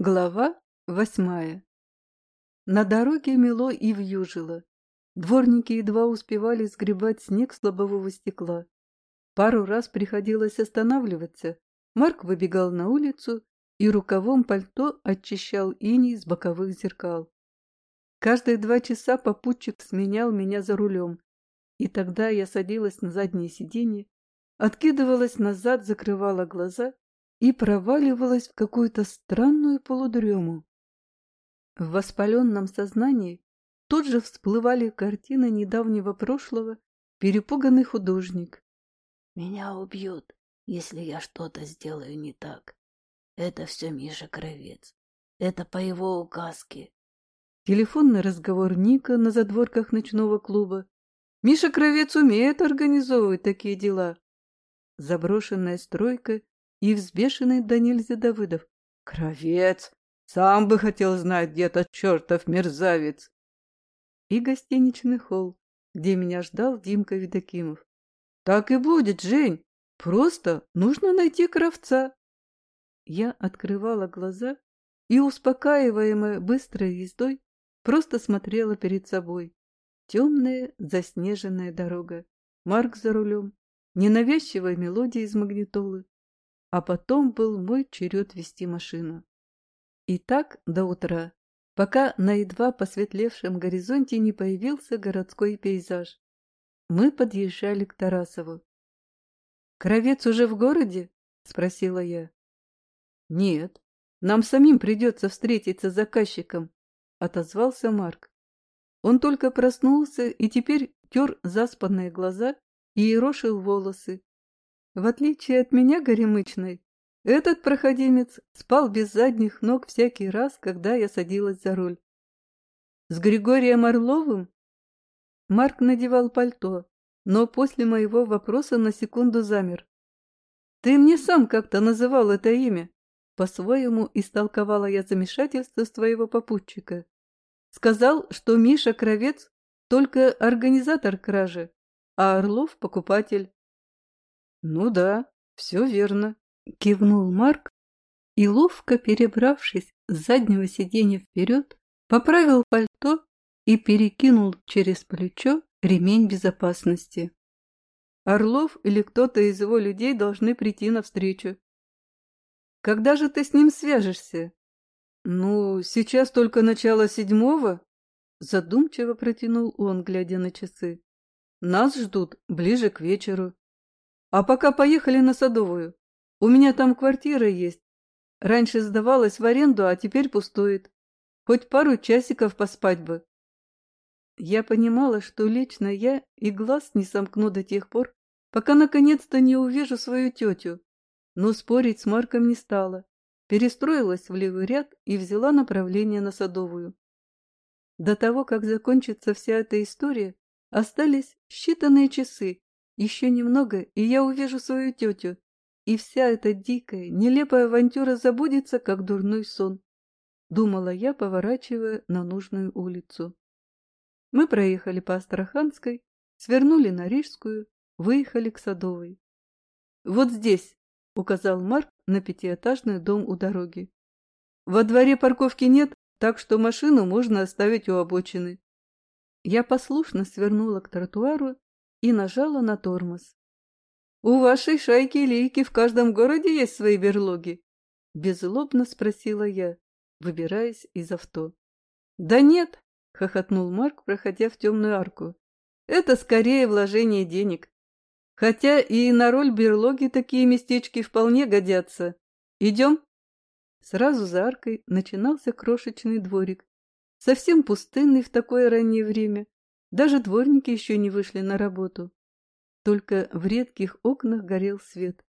Глава восьмая На дороге мело и вьюжило. Дворники едва успевали сгребать снег с лобового стекла. Пару раз приходилось останавливаться. Марк выбегал на улицу и рукавом пальто очищал иней с боковых зеркал. Каждые два часа попутчик сменял меня за рулем, и тогда я садилась на заднее сиденье, откидывалась назад, закрывала глаза и проваливалась в какую-то странную полудрему. В воспаленном сознании тут же всплывали картины недавнего прошлого, перепуганный художник. «Меня убьют, если я что-то сделаю не так. Это все Миша Кровец. Это по его указке». Телефонный разговор Ника на задворках ночного клуба. Миша Кровец умеет организовывать такие дела. Заброшенная стройка и взбешенный до нельзя Давыдов. «Кровец! Сам бы хотел знать, где тот чертов мерзавец!» И гостиничный холл, где меня ждал Димка Видокимов. «Так и будет, Жень! Просто нужно найти кровца!» Я открывала глаза и, успокаиваемая быстрой ездой, просто смотрела перед собой. Темная заснеженная дорога, Марк за рулем, ненавязчивая мелодия из магнитолы, а потом был мой черед вести машину. И так до утра, пока на едва посветлевшем горизонте не появился городской пейзаж. Мы подъезжали к Тарасову. «Кровец уже в городе?» — спросила я. «Нет, нам самим придется встретиться с заказчиком», — отозвался Марк. Он только проснулся и теперь тер заспанные глаза и ерошил волосы, в отличие от меня, горемычной, этот проходимец спал без задних ног всякий раз, когда я садилась за руль. С Григорием Орловым? Марк надевал пальто, но после моего вопроса на секунду замер. «Ты мне сам как-то называл это имя?» По-своему истолковала я замешательство своего попутчика. Сказал, что Миша Кровец только организатор кражи, а Орлов — покупатель. «Ну да, все верно», — кивнул Марк и, ловко перебравшись с заднего сиденья вперед, поправил пальто и перекинул через плечо ремень безопасности. Орлов или кто-то из его людей должны прийти навстречу. «Когда же ты с ним свяжешься?» «Ну, сейчас только начало седьмого», — задумчиво протянул он, глядя на часы. «Нас ждут ближе к вечеру». А пока поехали на Садовую. У меня там квартира есть. Раньше сдавалась в аренду, а теперь пустует. Хоть пару часиков поспать бы. Я понимала, что лично я и глаз не сомкну до тех пор, пока наконец-то не увижу свою тетю. Но спорить с Марком не стала. Перестроилась в левый ряд и взяла направление на Садовую. До того, как закончится вся эта история, остались считанные часы, еще немного, и я увижу свою тетю, и вся эта дикая, нелепая авантюра забудется, как дурной сон. Думала я, поворачивая на нужную улицу. Мы проехали по Астраханской, свернули на Рижскую, выехали к Садовой. «Вот здесь», — указал Марк на пятиэтажный дом у дороги. «Во дворе парковки нет, так что машину можно оставить у обочины». Я послушно свернула к тротуару и нажала на тормоз. «У вашей шайки-лейки в каждом городе есть свои берлоги?» Беззлобно спросила я, выбираясь из авто. «Да нет!» — хохотнул Марк, проходя в темную арку. «Это скорее вложение денег. Хотя и на роль берлоги такие местечки вполне годятся. Идем?» Сразу за аркой начинался крошечный дворик, совсем пустынный в такое раннее время, даже дворники еще не вышли на работу. Только в редких окнах горел свет.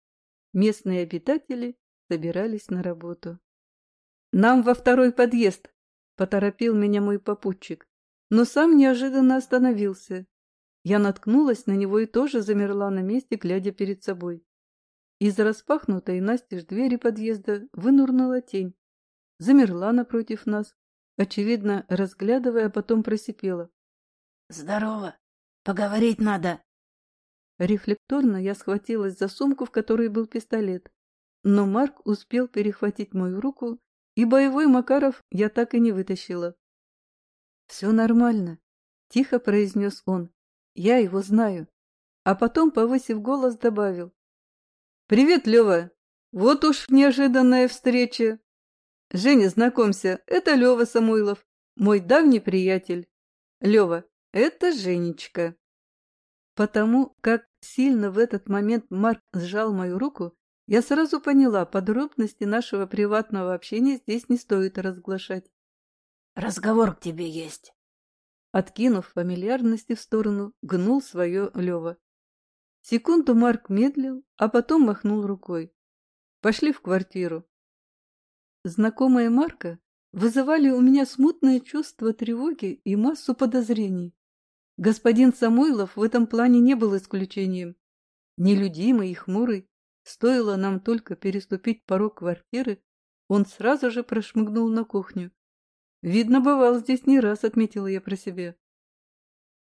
Местные обитатели собирались на работу. «Нам во второй подъезд!» — поторопил меня мой попутчик, но сам неожиданно остановился. Я наткнулась на него и тоже замерла на месте, глядя перед собой. Из распахнутой настежь двери подъезда вынурнула тень. Замерла напротив нас, очевидно, разглядывая, а потом просипела. Здорово. Поговорить надо. Рефлекторно я схватилась за сумку, в которой был пистолет. Но Марк успел перехватить мою руку и боевой Макаров я так и не вытащила. «Все нормально», — тихо произнес он. «Я его знаю». А потом, повысив голос, добавил. «Привет, Лева! Вот уж неожиданная встреча. Женя, знакомься, это Лева Самойлов, мой давний приятель. Лева, это Женечка». Потому как сильно в этот момент Марк сжал мою руку, я сразу поняла, подробности нашего приватного общения здесь не стоит разглашать. «Разговор к тебе есть». Откинув фамильярности в сторону, гнул свое Лева. Секунду Марк медлил, а потом махнул рукой. Пошли в квартиру. Знакомые Марка вызывали у меня смутное чувство тревоги и массу подозрений. Господин Самойлов в этом плане не был исключением. Нелюдимый и хмурый, стоило нам только переступить порог квартиры, он сразу же прошмыгнул на кухню. Видно, бывал здесь не раз, отметила я про себя.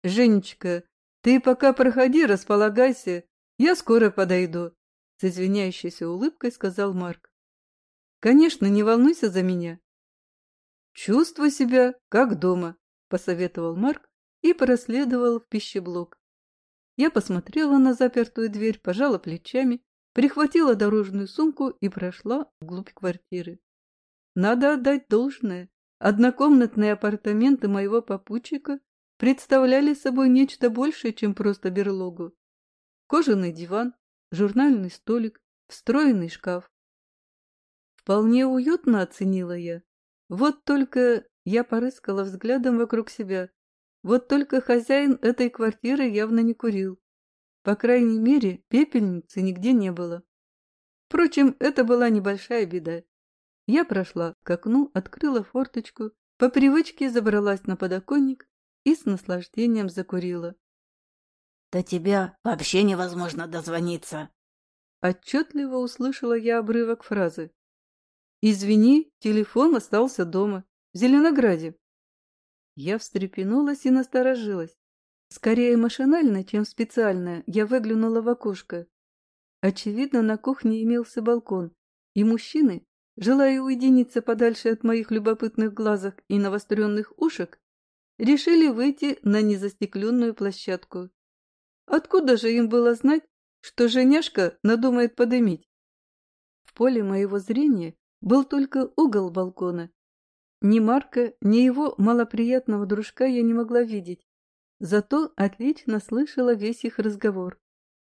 «Женечка, ты пока проходи, располагайся, я скоро подойду», с извиняющейся улыбкой сказал Марк. «Конечно, не волнуйся за меня». «Чувствуй себя, как дома», — посоветовал Марк, и проследовал в пищеблок. Я посмотрела на запертую дверь, пожала плечами, прихватила дорожную сумку и прошла вглубь квартиры. Надо отдать должное. Однокомнатные апартаменты моего попутчика представляли собой нечто большее, чем просто берлогу. Кожаный диван, журнальный столик, встроенный шкаф. Вполне уютно оценила я. Вот только я порыскала взглядом вокруг себя, вот только хозяин этой квартиры явно не курил. По крайней мере, пепельницы нигде не было. Впрочем, это была небольшая беда. Я прошла к окну, открыла форточку, по привычке забралась на подоконник и с наслаждением закурила. «До тебя вообще невозможно дозвониться!» Отчетливо услышала я обрывок фразы. «Извини, телефон остался дома, в Зеленограде». Я встрепенулась и насторожилась. Скорее машинально, чем специально, я выглянула в окошко. Очевидно, на кухне имелся балкон, и мужчины, желая уединиться подальше от моих любопытных глазок и навостренных ушек, решили выйти на незастекленную площадку. Откуда же им было знать, что женяшка надумает подымить? В поле моего зрения был только угол балкона, ни Марка, ни его малоприятного дружка я не могла видеть, зато отлично слышала весь их разговор.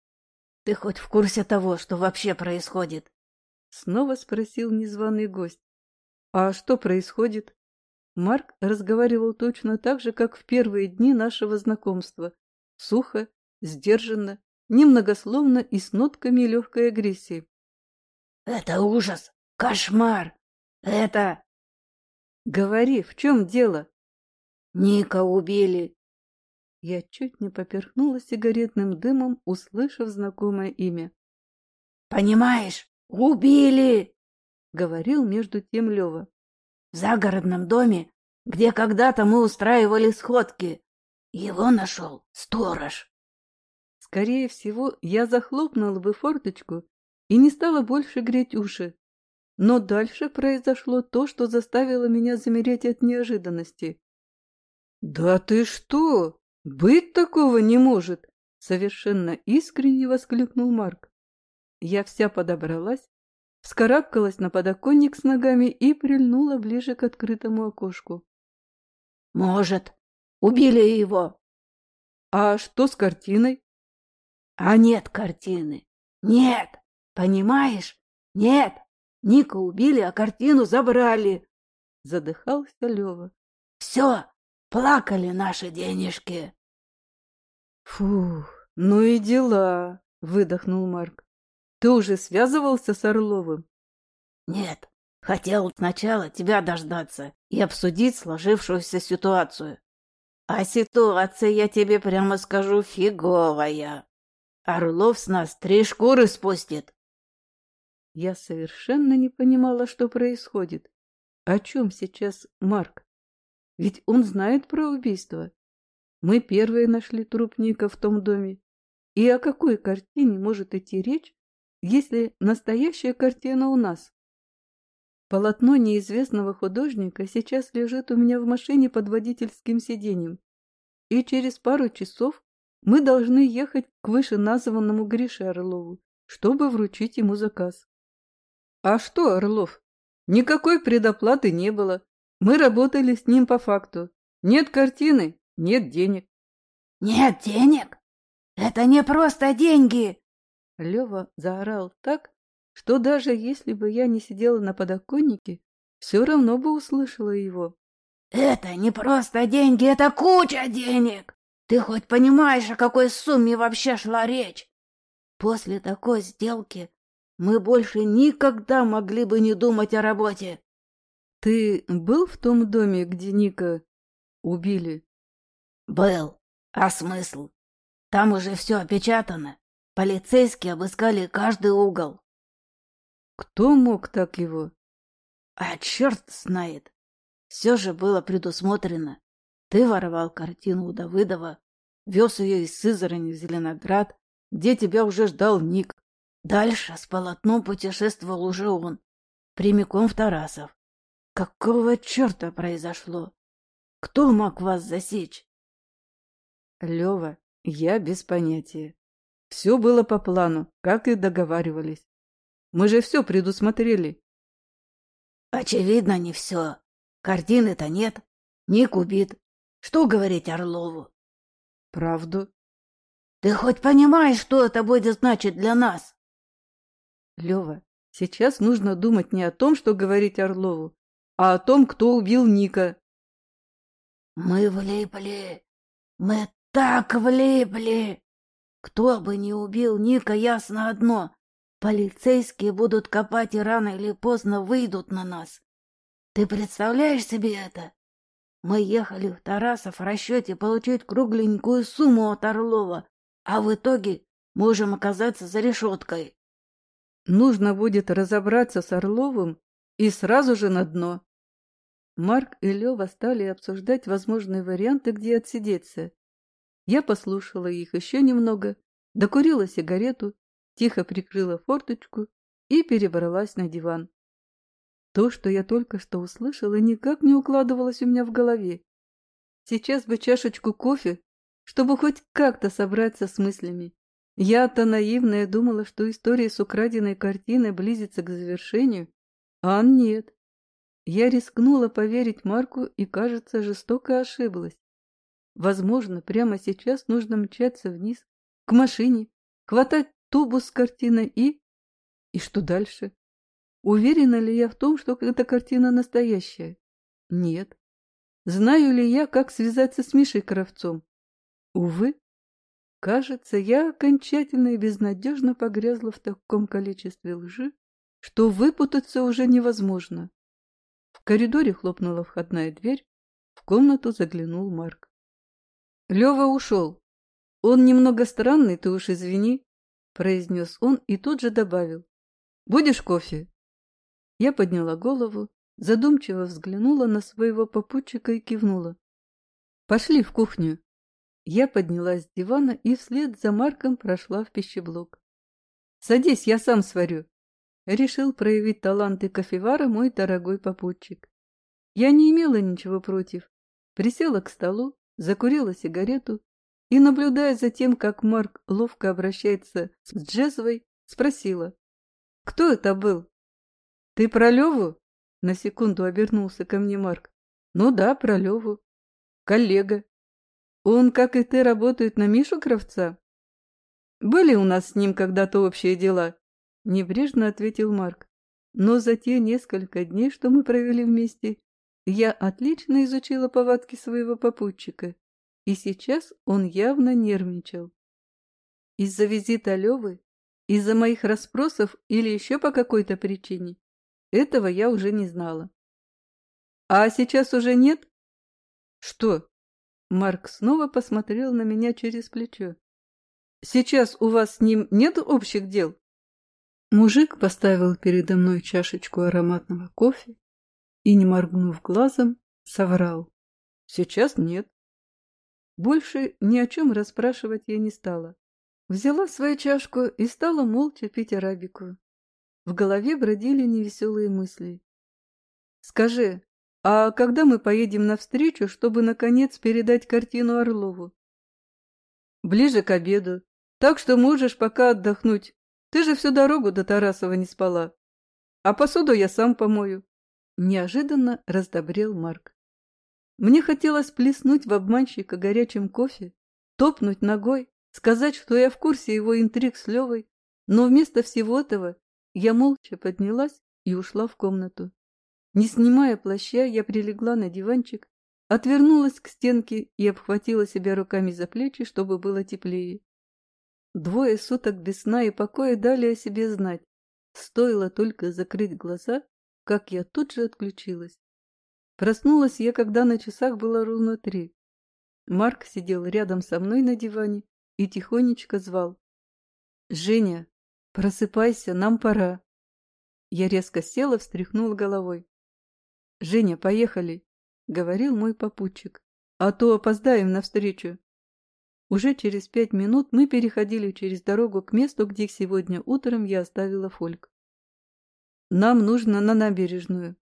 — Ты хоть в курсе того, что вообще происходит? — снова спросил незваный гость. — А что происходит? Марк разговаривал точно так же, как в первые дни нашего знакомства. Сухо, сдержанно, немногословно и с нотками легкой агрессии. — Это ужас! Кошмар! Это... Говори, в чем дело? Ника убили. Я чуть не поперхнула сигаретным дымом, услышав знакомое имя. Понимаешь, убили! Говорил между тем Лева. В загородном доме, где когда-то мы устраивали сходки. Его нашел сторож. Скорее всего, я захлопнула бы форточку и не стала больше греть уши. Но дальше произошло то, что заставило меня замереть от неожиданности. «Да ты что? Быть такого не может!» Совершенно искренне воскликнул Марк. Я вся подобралась, вскарабкалась на подоконник с ногами и прильнула ближе к открытому окошку. «Может, убили его?» «А что с картиной?» «А нет картины! Нет! Понимаешь? Нет!» Ника убили, а картину забрали. Задыхался Лева. Все, плакали наши денежки. Фух, ну и дела, выдохнул Марк. Ты уже связывался с Орловым? Нет, хотел сначала тебя дождаться и обсудить сложившуюся ситуацию. А ситуация, я тебе прямо скажу, фиговая. Орлов с нас три шкуры спустит. Я совершенно не понимала, что происходит. О чем сейчас Марк? Ведь он знает про убийство. Мы первые нашли труп Ника в том доме. И о какой картине может идти речь, если настоящая картина у нас? Полотно неизвестного художника сейчас лежит у меня в машине под водительским сиденьем, и через пару часов мы должны ехать к вышеназванному Грише Орлову, чтобы вручить ему заказ. А что, Орлов? Никакой предоплаты не было. Мы работали с ним по факту. Нет картины, нет денег. Нет денег? Это не просто деньги! Лева заорал так, что даже если бы я не сидела на подоконнике, все равно бы услышала его. Это не просто деньги, это куча денег! Ты хоть понимаешь, о какой сумме вообще шла речь? После такой сделки мы больше никогда могли бы не думать о работе. Ты был в том доме, где Ника убили? Был. А смысл? Там уже все опечатано. Полицейские обыскали каждый угол. Кто мог так его? А черт знает. Все же было предусмотрено. Ты воровал картину у Давыдова, вез ее из Сызрани в Зеленоград, где тебя уже ждал Ник. Дальше с полотном путешествовал уже он, прямиком в Тарасов. Какого черта произошло? Кто мог вас засечь? Лева, я без понятия. Все было по плану, как и договаривались. Мы же все предусмотрели. Очевидно, не все. Картины-то нет. Ник убит. Что говорить Орлову? Правду. Ты хоть понимаешь, что это будет значить для нас? Лева, сейчас нужно думать не о том, что говорить Орлову, а о том, кто убил Ника. Мы влипли. Мы так влипли. Кто бы не убил Ника, ясно одно. Полицейские будут копать и рано или поздно выйдут на нас. Ты представляешь себе это? Мы ехали в Тарасов в расчете получить кругленькую сумму от Орлова, а в итоге можем оказаться за решеткой. Нужно будет разобраться с Орловым и сразу же на дно. Марк и Лева стали обсуждать возможные варианты, где отсидеться. Я послушала их еще немного, докурила сигарету, тихо прикрыла форточку и перебралась на диван. То, что я только что услышала, никак не укладывалось у меня в голове. Сейчас бы чашечку кофе, чтобы хоть как-то собраться с мыслями. Я-то наивная думала, что история с украденной картиной близится к завершению, а нет. Я рискнула поверить Марку и, кажется, жестоко ошиблась. Возможно, прямо сейчас нужно мчаться вниз, к машине, хватать тубус с картиной и... И что дальше? Уверена ли я в том, что эта картина настоящая? Нет. Знаю ли я, как связаться с Мишей Кравцом? Увы. Кажется, я окончательно и безнадежно погрязла в таком количестве лжи, что выпутаться уже невозможно. В коридоре хлопнула входная дверь, в комнату заглянул Марк. Лева ушел. Он немного странный, ты уж извини, произнес он и тут же добавил. Будешь кофе? Я подняла голову, задумчиво взглянула на своего попутчика и кивнула. «Пошли в кухню». Я поднялась с дивана и вслед за Марком прошла в пищеблок. «Садись, я сам сварю», — решил проявить таланты кофевара мой дорогой попутчик. Я не имела ничего против. Присела к столу, закурила сигарету и, наблюдая за тем, как Марк ловко обращается с Джезвой, спросила. «Кто это был?» «Ты про Леву?» — на секунду обернулся ко мне Марк. «Ну да, про Леву. Коллега. Он, как и ты, работает на Мишу Кравца?» «Были у нас с ним когда-то общие дела», — небрежно ответил Марк. «Но за те несколько дней, что мы провели вместе, я отлично изучила повадки своего попутчика, и сейчас он явно нервничал. Из-за визита Левы, из-за моих расспросов или еще по какой-то причине этого я уже не знала. А сейчас уже нет? Что? Марк снова посмотрел на меня через плечо. Сейчас у вас с ним нет общих дел? Мужик поставил передо мной чашечку ароматного кофе и, не моргнув глазом, соврал. Сейчас нет. Больше ни о чем расспрашивать я не стала. Взяла свою чашку и стала молча пить арабику. В голове бродили невеселые мысли. Скажи, а когда мы поедем навстречу, чтобы, наконец, передать картину Орлову? Ближе к обеду. Так что можешь пока отдохнуть. Ты же всю дорогу до Тарасова не спала. А посуду я сам помою. Неожиданно раздобрел Марк. Мне хотелось плеснуть в обманщика горячим кофе, топнуть ногой, сказать, что я в курсе его интриг с Левой, но вместо всего этого я молча поднялась и ушла в комнату. Не снимая плаща, я прилегла на диванчик, отвернулась к стенке и обхватила себя руками за плечи, чтобы было теплее. Двое суток без сна и покоя дали о себе знать. Стоило только закрыть глаза, как я тут же отключилась. Проснулась я, когда на часах было ровно три. Марк сидел рядом со мной на диване и тихонечко звал. «Женя, просыпайся, нам пора». Я резко села, встряхнула головой. «Женя, поехали», — говорил мой попутчик, — «а то опоздаем навстречу». Уже через пять минут мы переходили через дорогу к месту, где сегодня утром я оставила фольк. «Нам нужно на набережную»,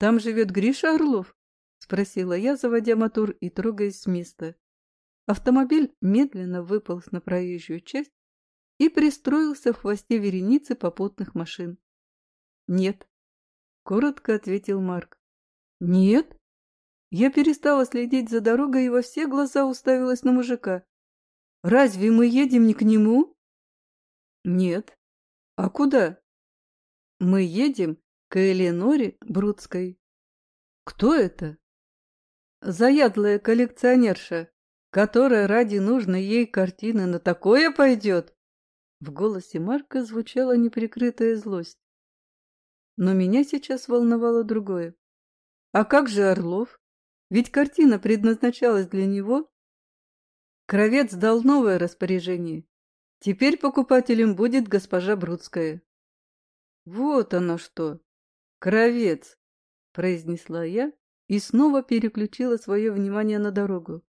там живет Гриша Орлов? Спросила я, заводя мотор и трогаясь с места. Автомобиль медленно выполз на проезжую часть и пристроился в хвосте вереницы попутных машин. «Нет», — коротко ответил Марк. «Нет?» Я перестала следить за дорогой и во все глаза уставилась на мужика. «Разве мы едем не к нему?» «Нет». «А куда?» «Мы едем к Эленоре Брудской. Кто это? Заядлая коллекционерша, которая ради нужной ей картины на такое пойдет. В голосе Марка звучала неприкрытая злость. Но меня сейчас волновало другое. А как же Орлов? Ведь картина предназначалась для него. Кровец дал новое распоряжение. Теперь покупателем будет госпожа Брудская. Вот оно что. «Кровец!» — произнесла я и снова переключила свое внимание на дорогу.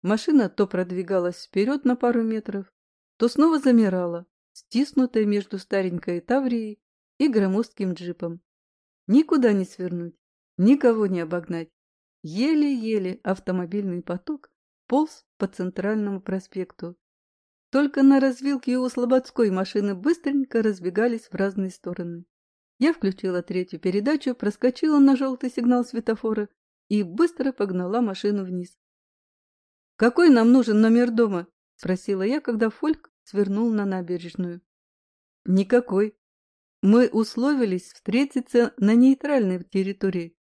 Машина то продвигалась вперед на пару метров, то снова замирала, стиснутая между старенькой Таврией и громоздким джипом. Никуда не свернуть, никого не обогнать. Еле-еле автомобильный поток полз по центральному проспекту. Только на развилке у Слободской машины быстренько разбегались в разные стороны. Я включила третью передачу, проскочила на желтый сигнал светофора и быстро погнала машину вниз. «Какой нам нужен номер дома?» – спросила я, когда Фольк свернул на набережную. «Никакой. Мы условились встретиться на нейтральной территории.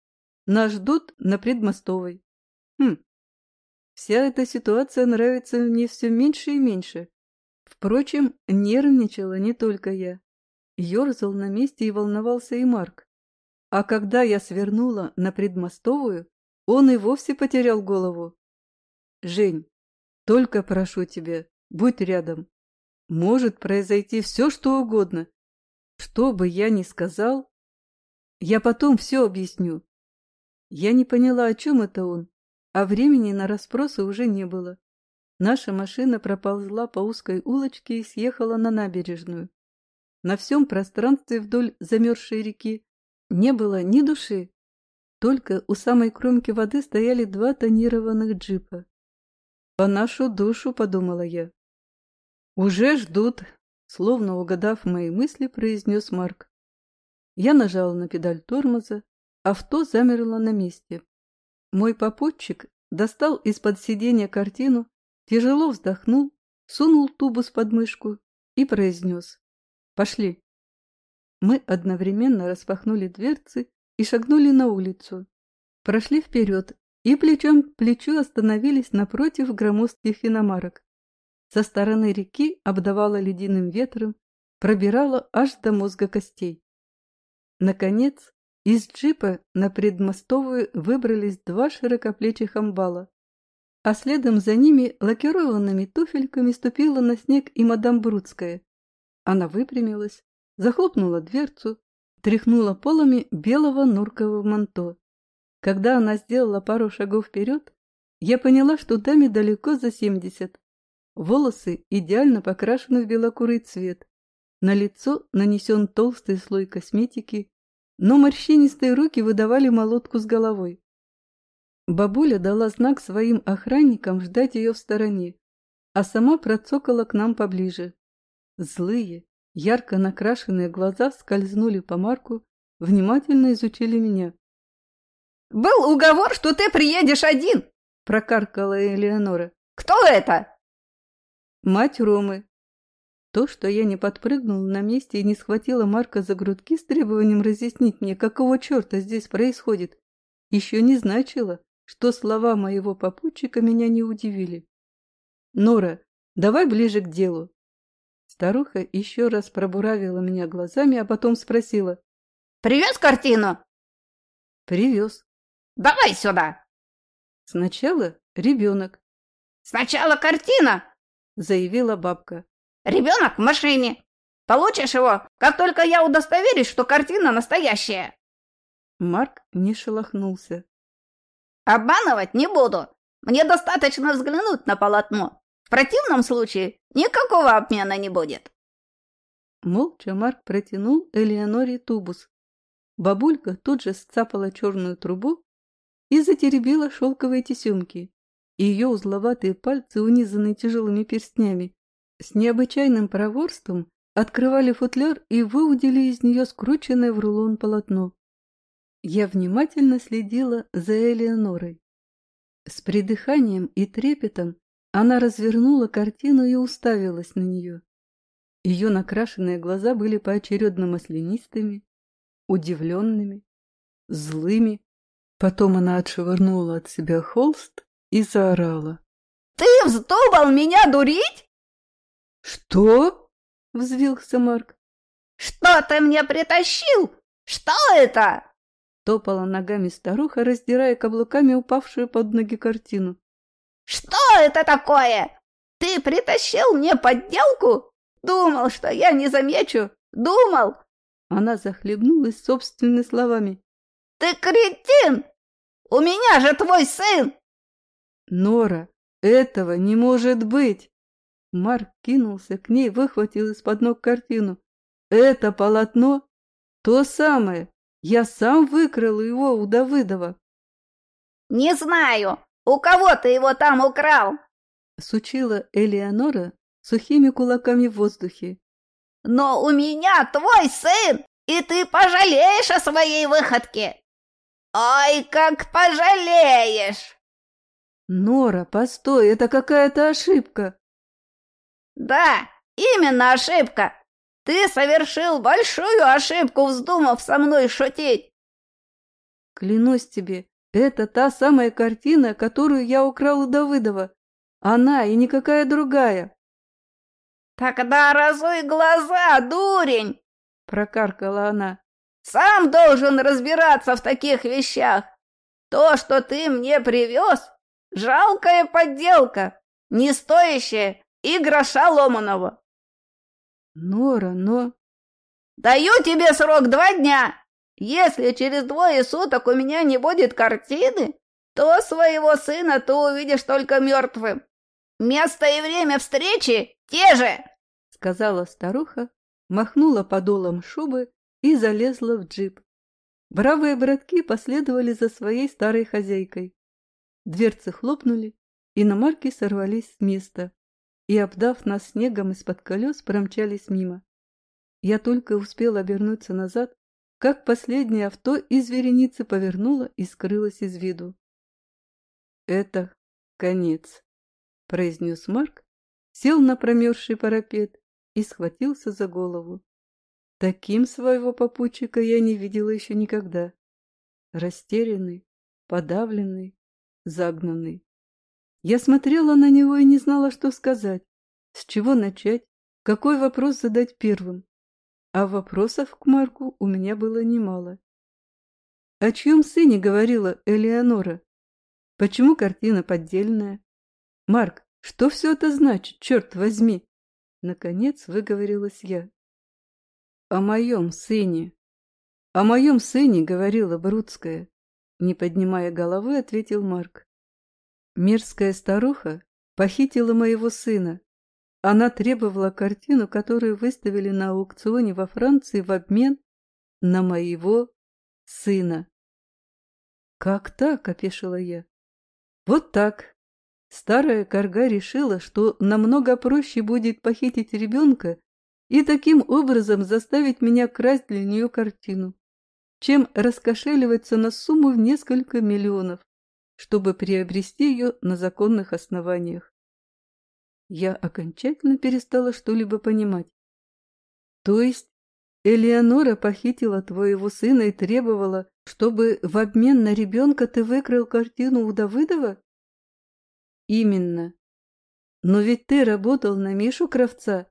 Нас ждут на предмостовой. Хм. Вся эта ситуация нравится мне все меньше и меньше. Впрочем, нервничала не только я. Ёрзал на месте и волновался и Марк. А когда я свернула на предмостовую, он и вовсе потерял голову. «Жень, только прошу тебя, будь рядом. Может произойти все, что угодно. Что бы я ни сказал, я потом все объясню». Я не поняла, о чем это он, а времени на расспросы уже не было. Наша машина проползла по узкой улочке и съехала на набережную. На всем пространстве вдоль замерзшей реки не было ни души. Только у самой кромки воды стояли два тонированных джипа. «По нашу душу», — подумала я. «Уже ждут», — словно угадав мои мысли, произнес Марк. Я нажала на педаль тормоза, авто замерло на месте. Мой попутчик достал из-под сиденья картину, тяжело вздохнул, сунул тубус под мышку и произнес. Пошли. Мы одновременно распахнули дверцы и шагнули на улицу. Прошли вперед и плечом к плечу остановились напротив громоздких иномарок. Со стороны реки обдавало ледяным ветром, пробирало аж до мозга костей. Наконец, из джипа на предмостовую выбрались два широкоплечих амбала, а следом за ними лакированными туфельками ступила на снег и мадам Брудская. Она выпрямилась, захлопнула дверцу, тряхнула полами белого нуркового манто. Когда она сделала пару шагов вперед, я поняла, что даме далеко за семьдесят. Волосы идеально покрашены в белокурый цвет. На лицо нанесен толстый слой косметики, но морщинистые руки выдавали молотку с головой. Бабуля дала знак своим охранникам ждать ее в стороне, а сама процокала к нам поближе. Злые, ярко накрашенные глаза скользнули по Марку, внимательно изучили меня. «Был уговор, что ты приедешь один!» — прокаркала Элеонора. «Кто это?» «Мать Ромы». То, что я не подпрыгнула на месте и не схватила Марка за грудки с требованием разъяснить мне, какого черта здесь происходит, еще не значило, что слова моего попутчика меня не удивили. «Нора, давай ближе к делу». Старуха еще раз пробуравила меня глазами, а потом спросила. «Привез картину?» «Привез». «Давай сюда!» «Сначала ребенок». «Сначала картина!» — заявила бабка. «Ребенок в машине. Получишь его, как только я удостоверюсь, что картина настоящая». Марк не шелохнулся. Обманывать не буду. Мне достаточно взглянуть на полотно. В противном случае никакого обмена не будет. Молча Марк протянул Элеоноре тубус. Бабулька тут же сцапала черную трубу и затеребила шелковые тесемки. Ее узловатые пальцы, унизанные тяжелыми перстнями, с необычайным проворством открывали футляр и выудили из нее скрученное в рулон полотно. Я внимательно следила за Элеонорой. С придыханием и трепетом она развернула картину и уставилась на нее. Ее накрашенные глаза были поочередно маслянистыми, удивленными, злыми. Потом она отшвырнула от себя холст и заорала. «Ты вздумал меня дурить?» «Что?» — взвился Марк. «Что ты мне притащил? Что это?» Топала ногами старуха, раздирая каблуками упавшую под ноги картину. «Что это такое? Ты притащил мне подделку? Думал, что я не замечу? Думал?» Она захлебнулась собственными словами. «Ты кретин! У меня же твой сын!» «Нора, этого не может быть!» Марк кинулся к ней, выхватил из-под ног картину. «Это полотно? То самое, я сам выкрал его у Давыдова. Не знаю, у кого ты его там украл? Сучила Элеонора сухими кулаками в воздухе. Но у меня твой сын, и ты пожалеешь о своей выходке. Ой, как пожалеешь! Нора, постой, это какая-то ошибка. Да, именно ошибка. Ты совершил большую ошибку, вздумав со мной шутить. Клянусь тебе, это та самая картина, которую я украл у Давыдова. Она и никакая другая. Тогда разуй глаза, дурень, прокаркала она. Сам должен разбираться в таких вещах. То, что ты мне привез, жалкая подделка, не стоящая и гроша ломаного. Нора, но... Даю тебе срок два дня. Если через двое суток у меня не будет картины, то своего сына ты увидишь только мертвым. Место и время встречи те же, — сказала старуха, махнула подолом шубы и залезла в джип. Бравые братки последовали за своей старой хозяйкой. Дверцы хлопнули, и на марке сорвались с места и, обдав нас снегом из-под колес, промчались мимо. Я только успел обернуться назад, как последнее авто из вереницы повернуло и скрылось из виду. «Это конец», — произнес Марк, сел на промерзший парапет и схватился за голову. Таким своего попутчика я не видела еще никогда. Растерянный, подавленный, загнанный. Я смотрела на него и не знала, что сказать. С чего начать? Какой вопрос задать первым? А вопросов к Марку у меня было немало. О чьем сыне говорила Элеонора? Почему картина поддельная? Марк, что все это значит, черт возьми? Наконец выговорилась я. О моем сыне. О моем сыне говорила Брудская. Не поднимая головы, ответил Марк. Мерзкая старуха похитила моего сына. Она требовала картину, которую выставили на аукционе во Франции в обмен на моего сына. «Как так?» — опешила я. «Вот так. Старая корга решила, что намного проще будет похитить ребенка и таким образом заставить меня красть для нее картину, чем раскошеливаться на сумму в несколько миллионов, чтобы приобрести ее на законных основаниях. Я окончательно перестала что-либо понимать. То есть Элеонора похитила твоего сына и требовала, чтобы в обмен на ребенка ты выкрал картину у Давыдова? Именно. Но ведь ты работал на Мишу Кравца.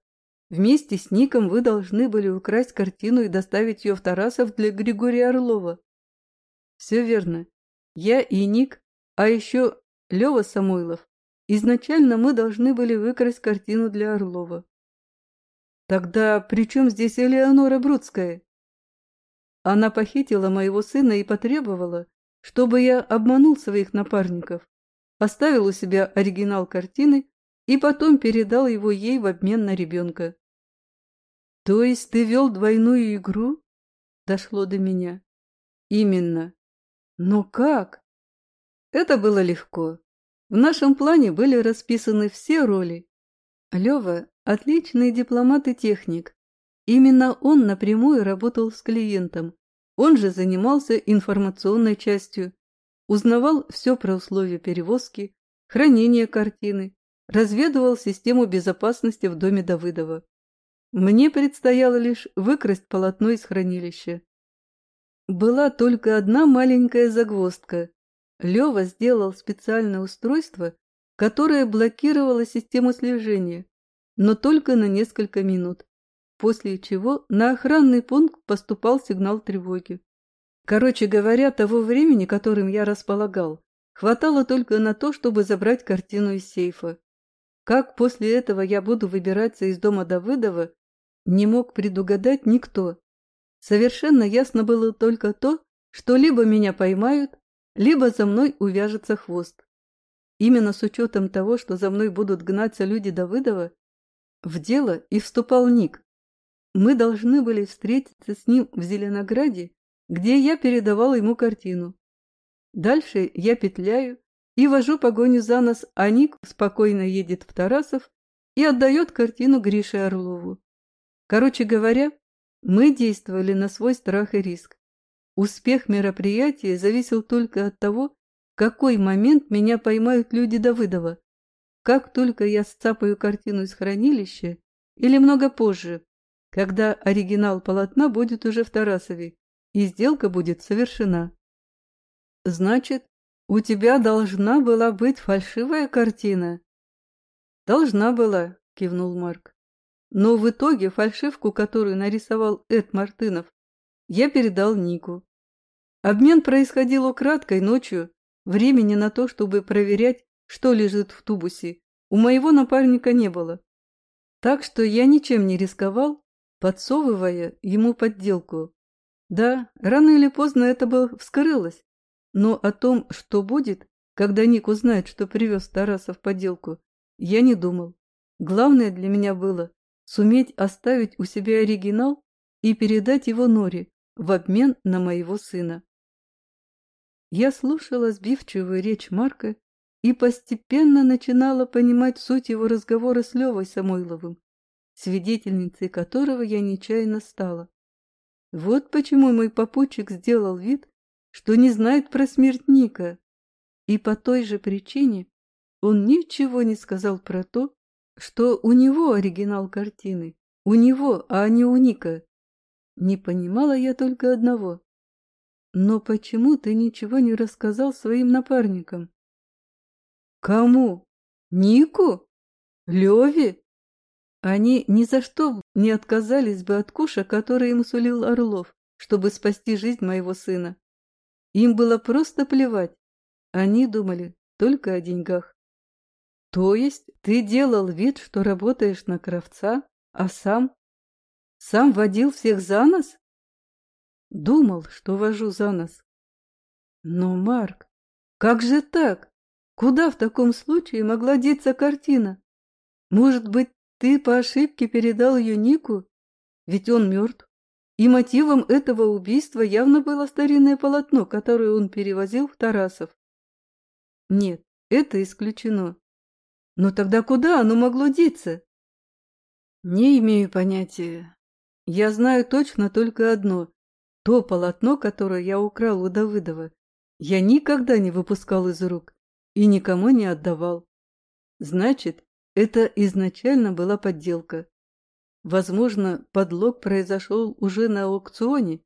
Вместе с Ником вы должны были украсть картину и доставить ее в Тарасов для Григория Орлова. Все верно. Я и Ник, а еще Лева Самойлов. Изначально мы должны были выкрасть картину для Орлова. Тогда при чем здесь Элеонора Брудская? Она похитила моего сына и потребовала, чтобы я обманул своих напарников, оставил у себя оригинал картины и потом передал его ей в обмен на ребенка. То есть ты вел двойную игру? Дошло до меня. Именно. Но как? Это было легко. В нашем плане были расписаны все роли. Лева Отличный дипломат и техник. Именно он напрямую работал с клиентом. Он же занимался информационной частью. Узнавал все про условия перевозки, хранения картины, разведывал систему безопасности в доме Давыдова. Мне предстояло лишь выкрасть полотно из хранилища. Была только одна маленькая загвоздка. Лева сделал специальное устройство, которое блокировало систему слежения но только на несколько минут, после чего на охранный пункт поступал сигнал тревоги. Короче говоря, того времени, которым я располагал, хватало только на то, чтобы забрать картину из сейфа. Как после этого я буду выбираться из дома Давыдова, не мог предугадать никто. Совершенно ясно было только то, что либо меня поймают, либо за мной увяжется хвост. Именно с учетом того, что за мной будут гнаться люди Давыдова, в дело и вступал Ник. Мы должны были встретиться с ним в Зеленограде, где я передавал ему картину. Дальше я петляю и вожу погоню за нос, а Ник спокойно едет в Тарасов и отдает картину Грише Орлову. Короче говоря, мы действовали на свой страх и риск. Успех мероприятия зависел только от того, в какой момент меня поймают люди Давыдова. Как только я сцапаю картину из хранилища, или много позже, когда оригинал полотна будет уже в Тарасове, и сделка будет совершена. Значит, у тебя должна была быть фальшивая картина? Должна была, кивнул Марк. Но в итоге фальшивку, которую нарисовал Эд Мартынов, я передал Нику. Обмен происходил украдкой ночью, времени на то, чтобы проверять, что лежит в тубусе, у моего напарника не было. Так что я ничем не рисковал, подсовывая ему подделку. Да, рано или поздно это бы вскрылось, но о том, что будет, когда Ник узнает, что привез Тарасов подделку, я не думал. Главное для меня было суметь оставить у себя оригинал и передать его Норе в обмен на моего сына. Я слушала сбивчивую речь Марка и постепенно начинала понимать суть его разговора с Левой Самойловым, свидетельницей которого я нечаянно стала. Вот почему мой попутчик сделал вид, что не знает про смерть Ника, и по той же причине он ничего не сказал про то, что у него оригинал картины, у него, а не у Ника. Не понимала я только одного. Но почему ты ничего не рассказал своим напарникам? Кому? Нику? Леве? Они ни за что не отказались бы от куша, который им сулил Орлов, чтобы спасти жизнь моего сына. Им было просто плевать. Они думали только о деньгах. То есть ты делал вид, что работаешь на кровца, а сам? Сам водил всех за нос? Думал, что вожу за нос. Но, Марк, как же так? Куда в таком случае могла деться картина? Может быть, ты по ошибке передал ее Нику? Ведь он мертв. И мотивом этого убийства явно было старинное полотно, которое он перевозил в Тарасов. Нет, это исключено. Но тогда куда оно могло деться? Не имею понятия. Я знаю точно только одно. То полотно, которое я украл у Давыдова, я никогда не выпускал из рук и никому не отдавал. Значит, это изначально была подделка. Возможно, подлог произошел уже на аукционе,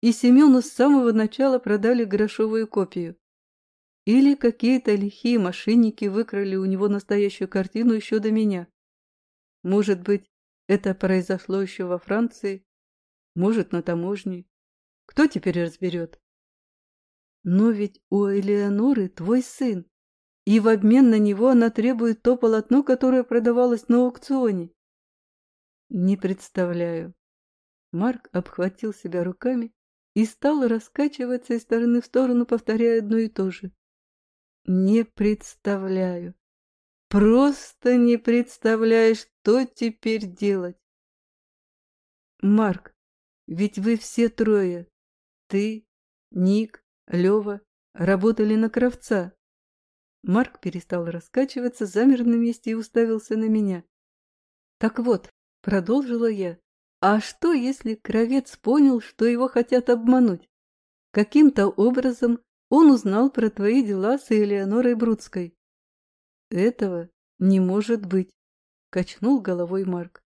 и Семену с самого начала продали грошовую копию. Или какие-то лихие мошенники выкрали у него настоящую картину еще до меня. Может быть, это произошло еще во Франции, может, на таможне. Кто теперь разберет? Но ведь у Элеоноры твой сын, и в обмен на него она требует то полотно, которое продавалось на аукционе. Не представляю. Марк обхватил себя руками и стал раскачиваться из стороны в сторону, повторяя одно и то же. Не представляю. Просто не представляю, что теперь делать. Марк, ведь вы все трое, ты, Ник, Лева, работали на Кравца. Марк перестал раскачиваться, замер на месте и уставился на меня. Так вот, продолжила я, а что, если Кровец понял, что его хотят обмануть? Каким-то образом он узнал про твои дела с Элеонорой Брудской. Этого не может быть, качнул головой Марк.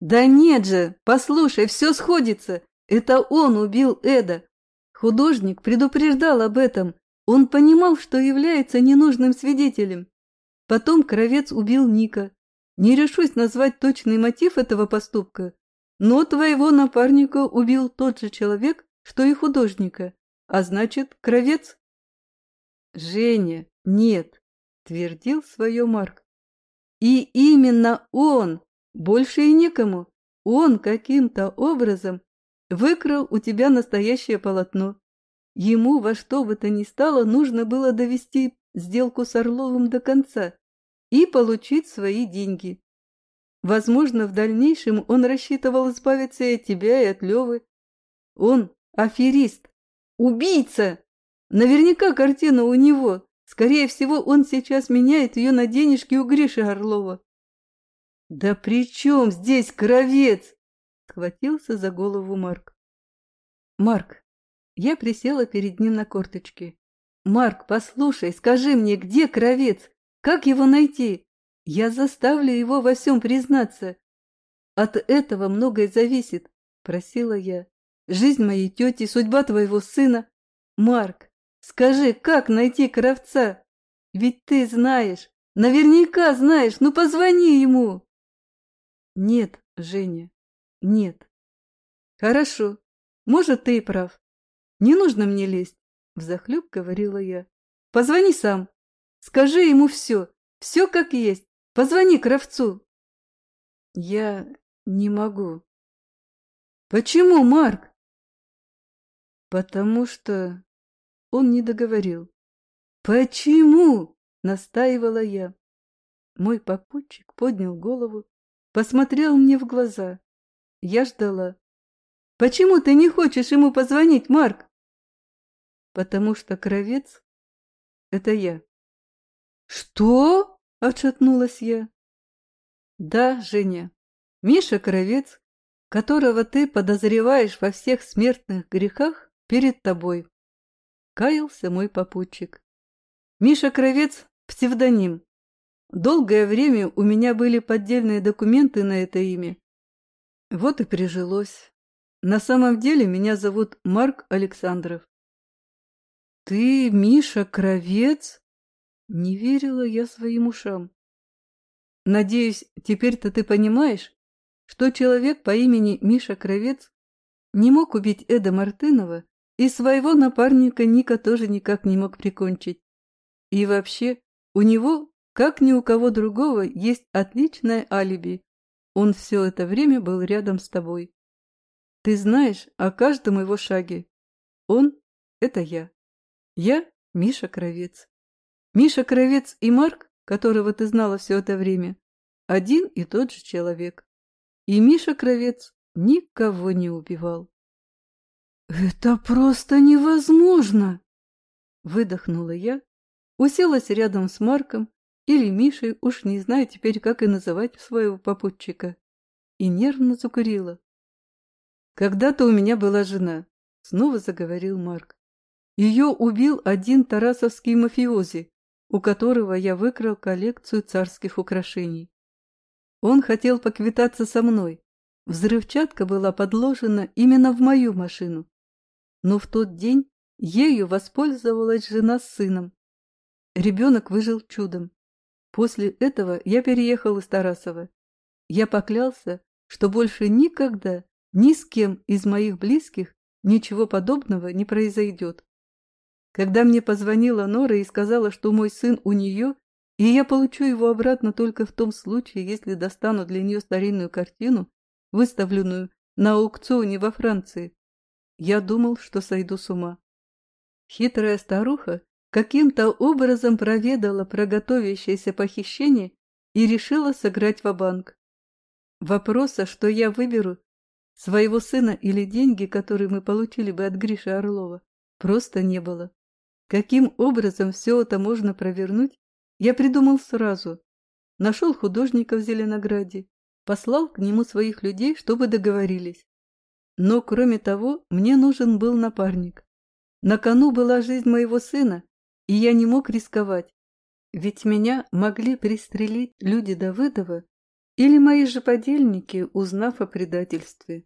Да нет же, послушай, все сходится. Это он убил Эда. Художник предупреждал об этом. Он понимал, что является ненужным свидетелем. Потом Кровец убил Ника. Не решусь назвать точный мотив этого поступка, но твоего напарника убил тот же человек, что и художника, а значит, Кровец «Женя, нет!» — твердил свое Марк. «И именно он, больше и некому, он каким-то образом выкрал у тебя настоящее полотно. Ему во что бы то ни стало нужно было довести сделку с Орловым до конца и получить свои деньги. Возможно, в дальнейшем он рассчитывал избавиться и от тебя, и от Левы. Он аферист, убийца!» Наверняка картина у него. Скорее всего, он сейчас меняет ее на денежки у Гриши Орлова. «Да при чем здесь кровец?» — схватился за голову Марк. «Марк!» Я присела перед ним на корточки. «Марк, послушай, скажи мне, где кровец? Как его найти? Я заставлю его во всем признаться. От этого многое зависит», — просила я. «Жизнь моей тети, судьба твоего сына. Марк, Скажи, как найти Кравца? Ведь ты знаешь, наверняка знаешь, ну позвони ему. Нет, Женя, нет. Хорошо, может, ты и прав. Не нужно мне лезть, взахлеб говорила я. Позвони сам, скажи ему все, все как есть. Позвони Кравцу. Я не могу. Почему, Марк? Потому что он не договорил. «Почему?» — настаивала я. Мой попутчик поднял голову, посмотрел мне в глаза. Я ждала. «Почему ты не хочешь ему позвонить, Марк?» «Потому что кровец — это я». «Что?» — отшатнулась я. «Да, Женя, Миша Кровец, которого ты подозреваешь во всех смертных грехах, перед тобой. Каялся мой попутчик. Миша Кровец – псевдоним. Долгое время у меня были поддельные документы на это имя. Вот и прижилось. На самом деле меня зовут Марк Александров. «Ты Миша Кровец?» Не верила я своим ушам. «Надеюсь, теперь-то ты понимаешь, что человек по имени Миша Кровец не мог убить Эда Мартынова и своего напарника Ника тоже никак не мог прикончить. И вообще, у него, как ни у кого другого, есть отличное алиби. Он все это время был рядом с тобой. Ты знаешь о каждом его шаге. Он — это я. Я — Миша Кровец. Миша Кровец и Марк, которого ты знала все это время, один и тот же человек. И Миша Кровец никого не убивал. «Это просто невозможно!» Выдохнула я, уселась рядом с Марком или Мишей, уж не знаю теперь, как и называть своего попутчика, и нервно закурила. «Когда-то у меня была жена», — снова заговорил Марк. «Ее убил один тарасовский мафиози, у которого я выкрал коллекцию царских украшений. Он хотел поквитаться со мной. Взрывчатка была подложена именно в мою машину. Но в тот день ею воспользовалась жена с сыном. Ребенок выжил чудом. После этого я переехал из Тарасова. Я поклялся, что больше никогда ни с кем из моих близких ничего подобного не произойдет. Когда мне позвонила Нора и сказала, что мой сын у нее, и я получу его обратно только в том случае, если достану для нее старинную картину, выставленную на аукционе во Франции, я думал, что сойду с ума. Хитрая старуха каким-то образом проведала про готовящееся похищение и решила сыграть в банк Вопроса, что я выберу, своего сына или деньги, которые мы получили бы от Гриши Орлова, просто не было. Каким образом все это можно провернуть, я придумал сразу. Нашел художника в Зеленограде, послал к нему своих людей, чтобы договорились. Но, кроме того, мне нужен был напарник. На кону была жизнь моего сына, и я не мог рисковать. Ведь меня могли пристрелить люди Давыдова или мои же подельники, узнав о предательстве.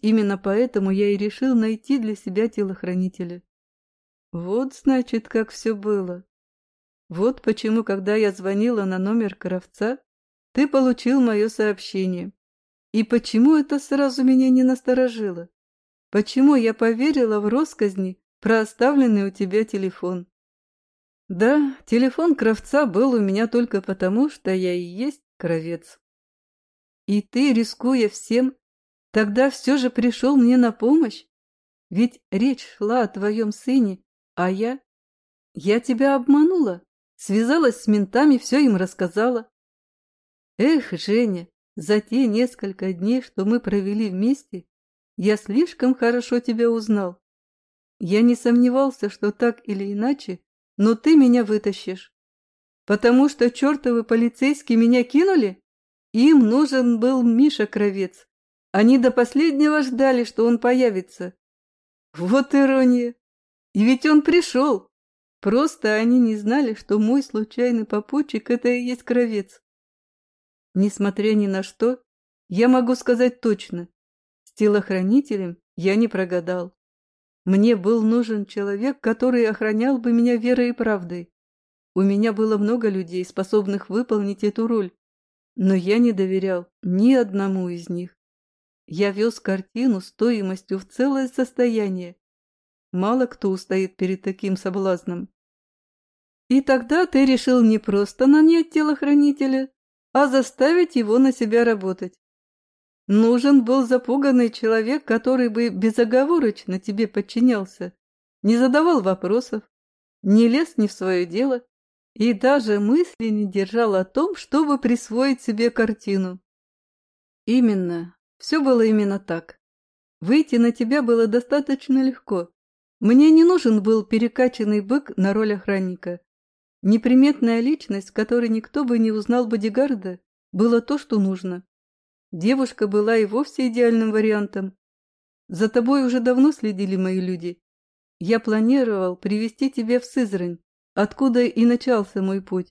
Именно поэтому я и решил найти для себя телохранителя. Вот, значит, как все было. Вот почему, когда я звонила на номер Кравца, ты получил мое сообщение. И почему это сразу меня не насторожило? Почему я поверила в росказни про оставленный у тебя телефон? Да, телефон Кравца был у меня только потому, что я и есть Кравец. И ты, рискуя всем, тогда все же пришел мне на помощь? Ведь речь шла о твоем сыне, а я? Я тебя обманула, связалась с ментами, все им рассказала. Эх, Женя, за те несколько дней, что мы провели вместе, я слишком хорошо тебя узнал. Я не сомневался, что так или иначе, но ты меня вытащишь. Потому что чертовы полицейские меня кинули? Им нужен был Миша Кровец. Они до последнего ждали, что он появится. Вот ирония. И ведь он пришел. Просто они не знали, что мой случайный попутчик — это и есть кровец. Несмотря ни на что, я могу сказать точно. С телохранителем я не прогадал. Мне был нужен человек, который охранял бы меня верой и правдой. У меня было много людей, способных выполнить эту роль, но я не доверял ни одному из них. Я вез картину стоимостью в целое состояние, Мало кто устоит перед таким соблазном. И тогда ты решил не просто нанять телохранителя, а заставить его на себя работать. Нужен был запуганный человек, который бы безоговорочно тебе подчинялся, не задавал вопросов, не лез ни в свое дело и даже мысли не держал о том, чтобы присвоить себе картину. Именно, все было именно так. Выйти на тебя было достаточно легко. Мне не нужен был перекачанный бык на роль охранника. Неприметная личность, которой никто бы не узнал бодигарда, было то, что нужно. Девушка была и вовсе идеальным вариантом. За тобой уже давно следили мои люди. Я планировал привести тебя в Сызрань, откуда и начался мой путь.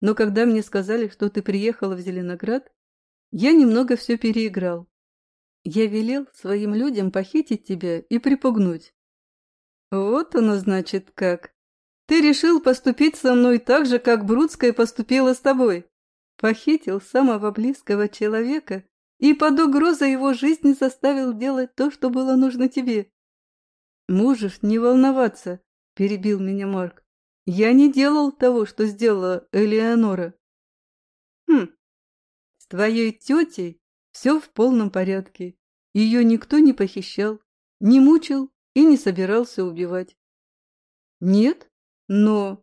Но когда мне сказали, что ты приехала в Зеленоград, я немного все переиграл. Я велел своим людям похитить тебя и припугнуть. Вот оно значит как. Ты решил поступить со мной так же, как Брудская поступила с тобой. Похитил самого близкого человека и под угрозой его жизни заставил делать то, что было нужно тебе. Можешь не волноваться, перебил меня Марк. Я не делал того, что сделала Элеонора. Хм, с твоей тетей все в полном порядке. Ее никто не похищал, не мучил и не собирался убивать. Нет, но...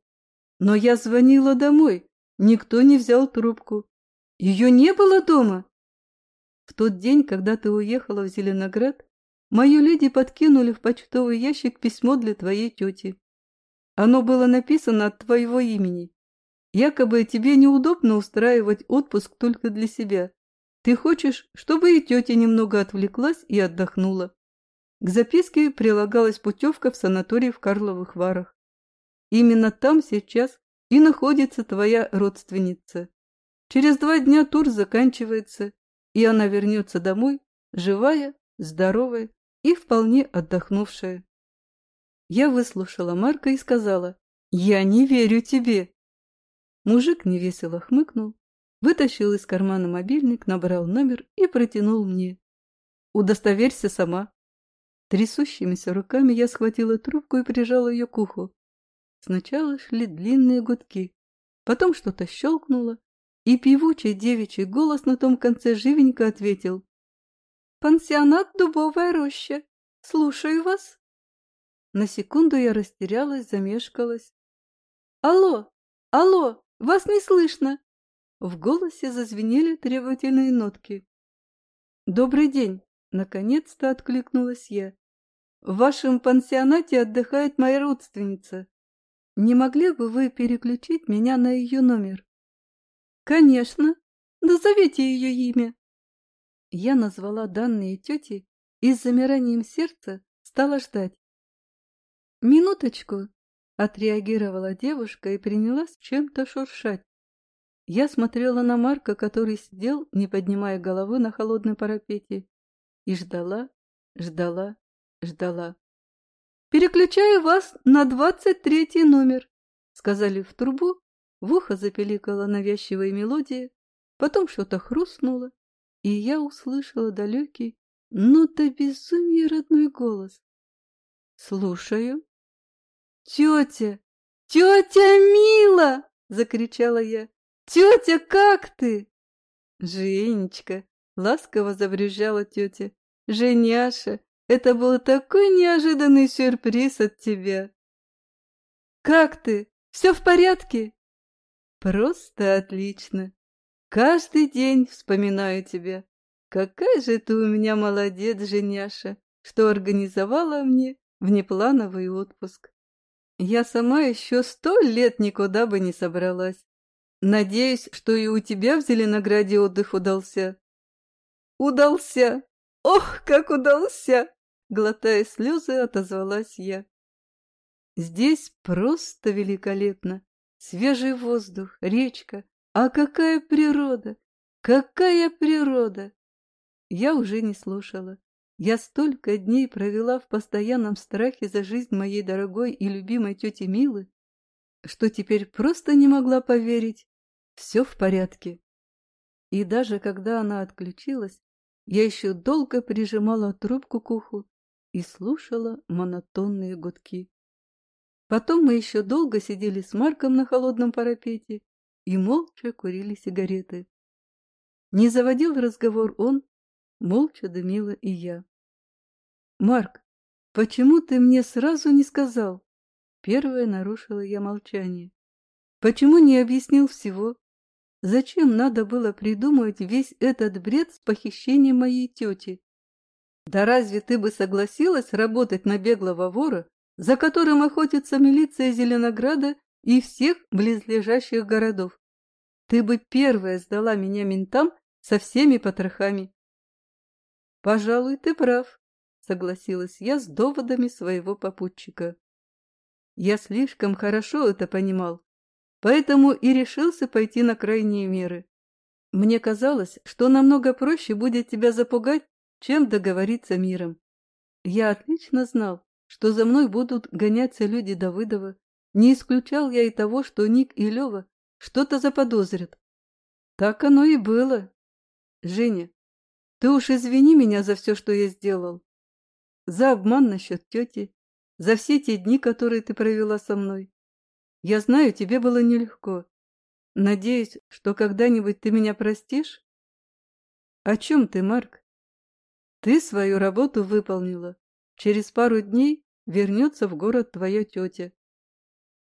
Но я звонила домой, никто не взял трубку. Ее не было дома. В тот день, когда ты уехала в Зеленоград, мою леди подкинули в почтовый ящик письмо для твоей тети. Оно было написано от твоего имени. Якобы тебе неудобно устраивать отпуск только для себя. Ты хочешь, чтобы и тетя немного отвлеклась и отдохнула. К записке прилагалась путевка в санаторий в Карловых Варах. Именно там сейчас и находится твоя родственница. Через два дня тур заканчивается, и она вернется домой, живая, здоровая и вполне отдохнувшая. Я выслушала Марка и сказала, «Я не верю тебе». Мужик невесело хмыкнул, вытащил из кармана мобильник, набрал номер и протянул мне. «Удостоверься сама». Трясущимися руками я схватила трубку и прижала ее к уху. Сначала шли длинные гудки, потом что-то щелкнуло, и певучий девичий голос на том конце живенько ответил. «Пансионат Дубовая роща. Слушаю вас». На секунду я растерялась, замешкалась. «Алло! Алло! Вас не слышно!» В голосе зазвенели требовательные нотки. «Добрый день!» — наконец-то откликнулась я. «В вашем пансионате отдыхает моя родственница. Не могли бы вы переключить меня на ее номер? Конечно. Назовите ее имя. Я назвала данные тети и с замиранием сердца стала ждать. Минуточку, отреагировала девушка и принялась чем-то шуршать. Я смотрела на Марка, который сидел, не поднимая головы на холодной парапете, и ждала, ждала, ждала. «Переключаю вас на двадцать третий номер», — сказали в трубу, в ухо запеликала навязчивая мелодия, потом что-то хрустнуло, и я услышала далекий, но до безумия родной голос. «Слушаю». «Тетя! Тетя Мила!» — закричала я. «Тетя, как ты?» «Женечка!» — ласково забрежала тетя. «Женяша, это был такой неожиданный сюрприз от тебя. Как ты? Все в порядке? Просто отлично. Каждый день вспоминаю тебя. Какая же ты у меня молодец, женяша, что организовала мне внеплановый отпуск. Я сама еще сто лет никуда бы не собралась. Надеюсь, что и у тебя в Зеленограде отдых удался. Удался! Ох, как удался! Глотая слезы, отозвалась я. Здесь просто великолепно. Свежий воздух, речка. А какая природа! Какая природа! Я уже не слушала. Я столько дней провела в постоянном страхе за жизнь моей дорогой и любимой тети Милы, что теперь просто не могла поверить. Все в порядке. И даже когда она отключилась, я еще долго прижимала трубку к уху и слушала монотонные гудки. Потом мы еще долго сидели с Марком на холодном парапете и молча курили сигареты. Не заводил разговор он, молча дымила и я. «Марк, почему ты мне сразу не сказал?» Первое нарушила я молчание. «Почему не объяснил всего? Зачем надо было придумывать весь этот бред с похищением моей тети? Да разве ты бы согласилась работать на беглого вора, за которым охотится милиция Зеленограда и всех близлежащих городов? Ты бы первая сдала меня ментам со всеми потрохами. Пожалуй, ты прав, согласилась я с доводами своего попутчика. Я слишком хорошо это понимал поэтому и решился пойти на крайние меры. Мне казалось, что намного проще будет тебя запугать, чем договориться миром. Я отлично знал, что за мной будут гоняться люди Давыдова. Не исключал я и того, что Ник и Лева что-то заподозрят. Так оно и было. Женя, ты уж извини меня за все, что я сделал. За обман насчет тети, за все те дни, которые ты провела со мной. Я знаю, тебе было нелегко. Надеюсь, что когда-нибудь ты меня простишь? О чем ты, Марк? Ты свою работу выполнила. Через пару дней вернется в город твоя тетя.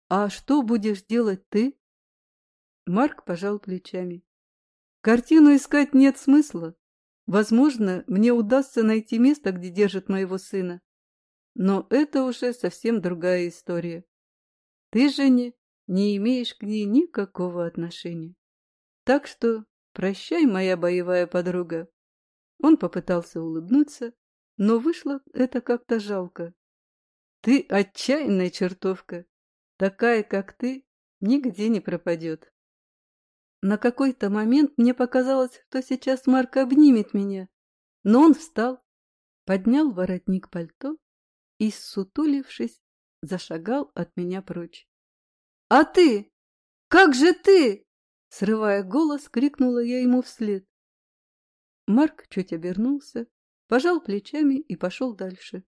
А что будешь делать ты? Марк пожал плечами. Картину искать нет смысла. Возможно, мне удастся найти место, где держат моего сына. Но это уже совсем другая история. Ты, Женя, не имеешь к ней никакого отношения. Так что прощай, моя боевая подруга. Он попытался улыбнуться, но вышло это как-то жалко. Ты отчаянная чертовка. Такая, как ты, нигде не пропадет. На какой-то момент мне показалось, что сейчас Марк обнимет меня, но он встал, поднял воротник пальто и, сутулившись, зашагал от меня прочь. «А ты? Как же ты?» Срывая голос, крикнула я ему вслед. Марк чуть обернулся, пожал плечами и пошел дальше.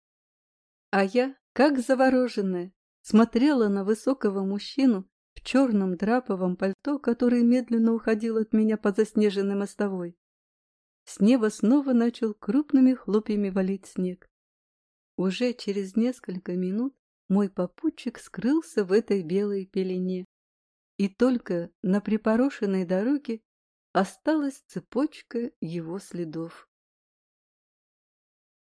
А я, как завороженная, смотрела на высокого мужчину в черном драповом пальто, который медленно уходил от меня по заснеженной мостовой. С неба снова начал крупными хлопьями валить снег. Уже через несколько минут мой попутчик скрылся в этой белой пелене. И только на припорошенной дороге осталась цепочка его следов.